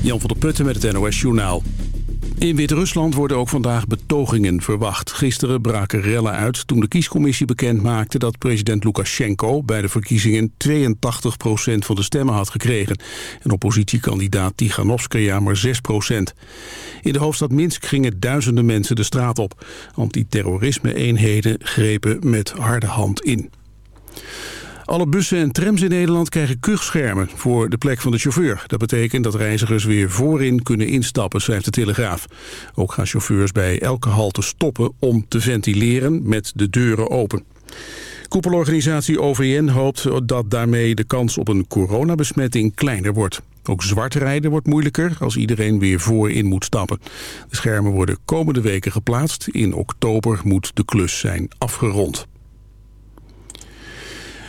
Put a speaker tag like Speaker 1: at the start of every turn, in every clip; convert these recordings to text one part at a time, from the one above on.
Speaker 1: Jan van der Putten met het NOS Journaal. In Wit-Rusland worden ook vandaag betogingen verwacht. Gisteren braken rellen uit toen de kiescommissie bekend maakte... dat president Lukashenko bij de verkiezingen 82% van de stemmen had gekregen. En oppositiekandidaat Tiganovskaya maar 6% In de hoofdstad Minsk gingen duizenden mensen de straat op. Antiterrorisme-eenheden grepen met harde hand in. Alle bussen en trams in Nederland krijgen kuchschermen voor de plek van de chauffeur. Dat betekent dat reizigers weer voorin kunnen instappen, schrijft de Telegraaf. Ook gaan chauffeurs bij elke halte stoppen om te ventileren met de deuren open. Koepelorganisatie OVN hoopt dat daarmee de kans op een coronabesmetting kleiner wordt. Ook zwart rijden wordt moeilijker als iedereen weer voorin moet stappen. De schermen worden komende weken geplaatst. In oktober moet de klus zijn afgerond.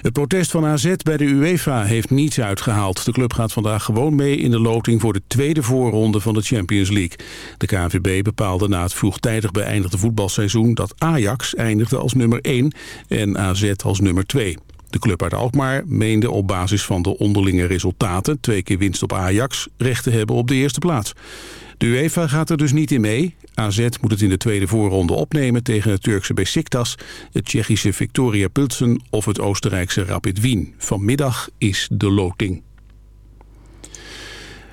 Speaker 1: Het protest van AZ bij de UEFA heeft niets uitgehaald. De club gaat vandaag gewoon mee in de loting voor de tweede voorronde van de Champions League. De KNVB bepaalde na het vroegtijdig beëindigde voetbalseizoen dat Ajax eindigde als nummer 1 en AZ als nummer 2. De club uit Alkmaar meende op basis van de onderlinge resultaten... twee keer winst op Ajax, recht te hebben op de eerste plaats. De UEFA gaat er dus niet in mee. AZ moet het in de tweede voorronde opnemen tegen het Turkse Besiktas... het Tsjechische Victoria Pilsen of het Oostenrijkse Rapid Wien. Vanmiddag is de loting.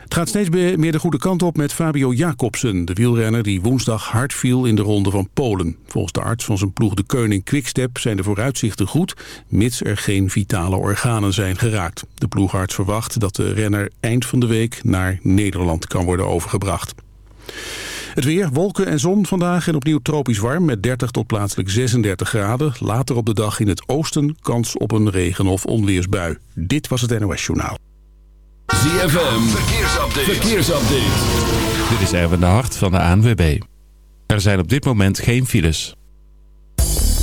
Speaker 1: Het gaat steeds meer de goede kant op met Fabio Jacobsen, de wielrenner die woensdag hard viel in de ronde van Polen. Volgens de arts van zijn ploeg de Keuning Quickstep zijn de vooruitzichten goed, mits er geen vitale organen zijn geraakt. De ploegarts verwacht dat de renner eind van de week naar Nederland kan worden overgebracht. Het weer, wolken en zon vandaag en opnieuw tropisch warm met 30 tot plaatselijk 36 graden. Later op de dag in het oosten kans op een regen- of onweersbui. Dit was het NOS Journaal.
Speaker 2: ZFM, verkeersupdate. verkeersupdate.
Speaker 3: Dit is Erwin de Hart van de ANWB. Er zijn op dit moment geen files.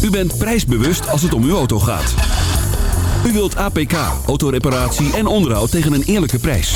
Speaker 2: U bent prijsbewust als het om uw auto gaat. U wilt APK, autoreparatie en onderhoud tegen een eerlijke prijs.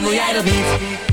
Speaker 4: Misschien wil jij dat niet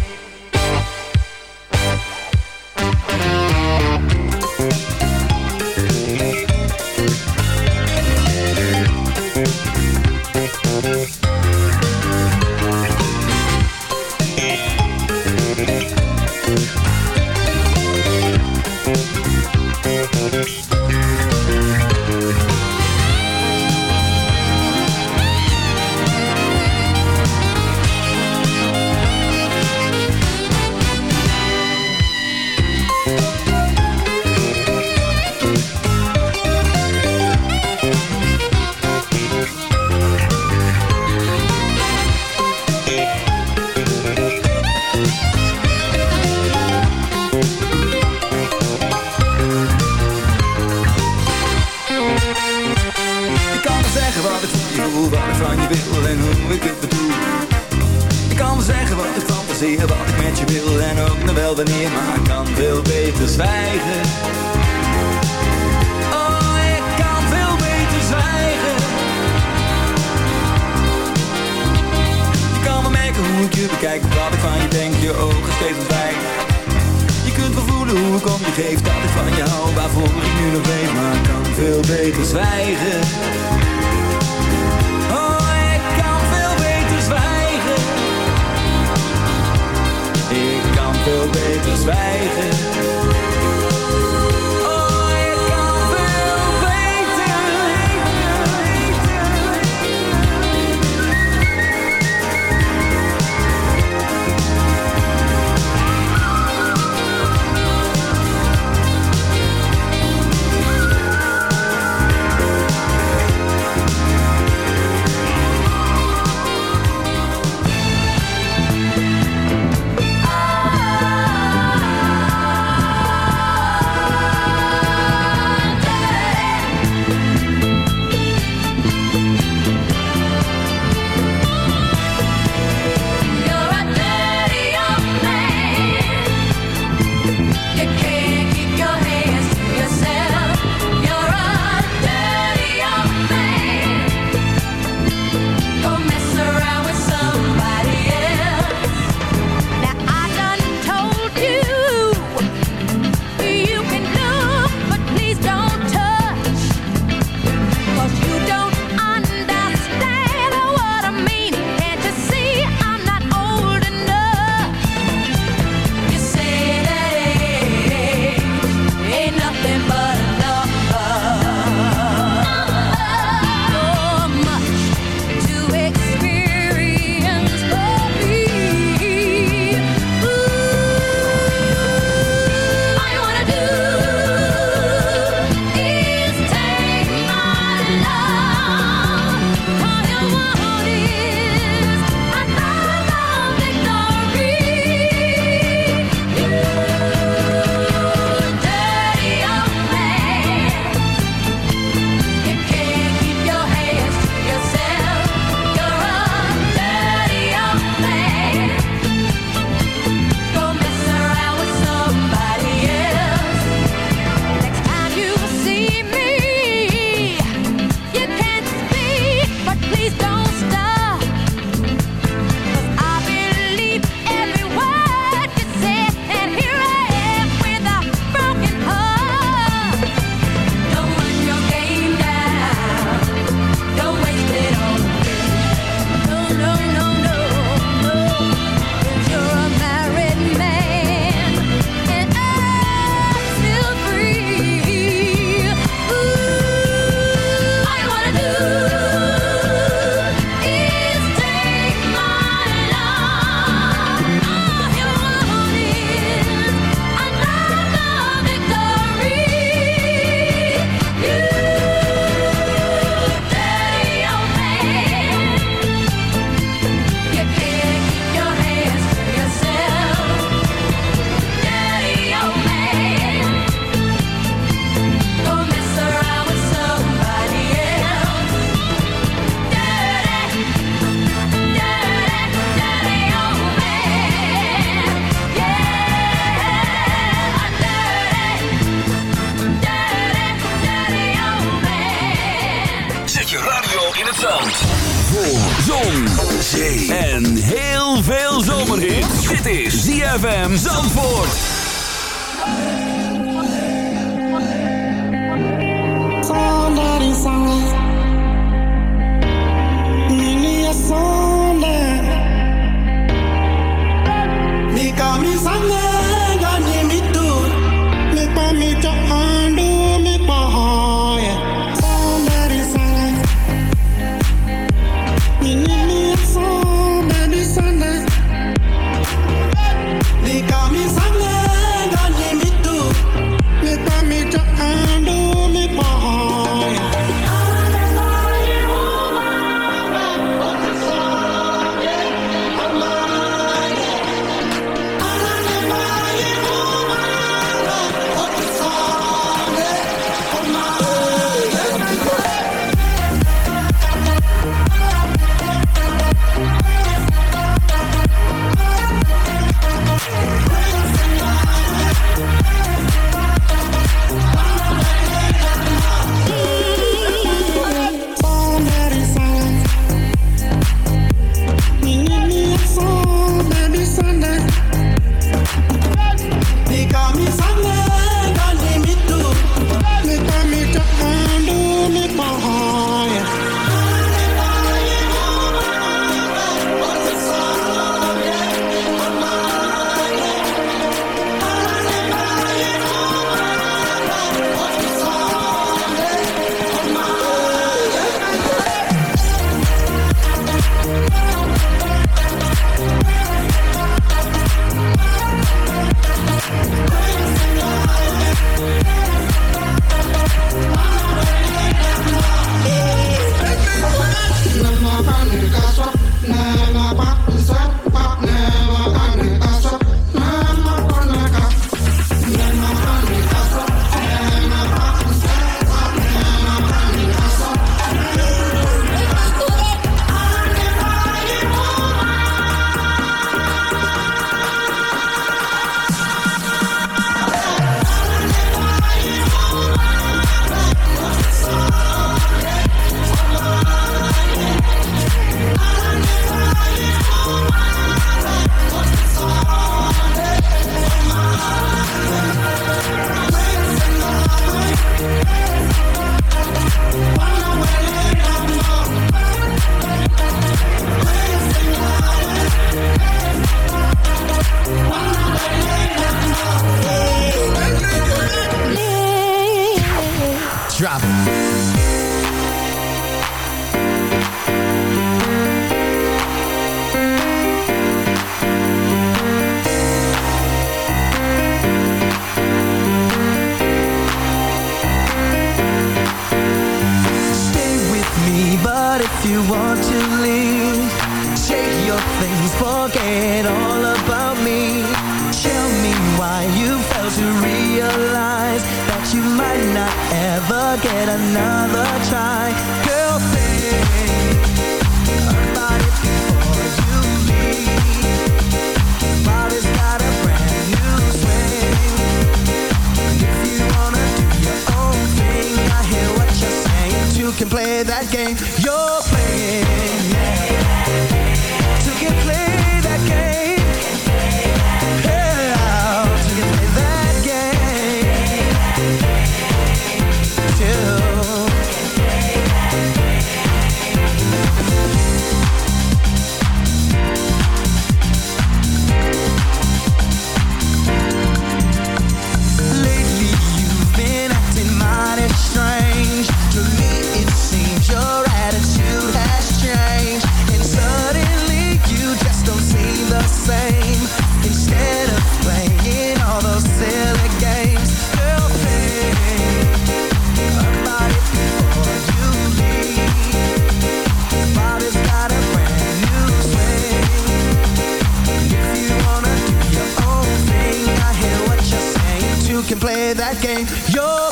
Speaker 5: that game. You're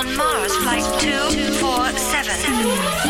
Speaker 6: on
Speaker 7: Mars Flight 247.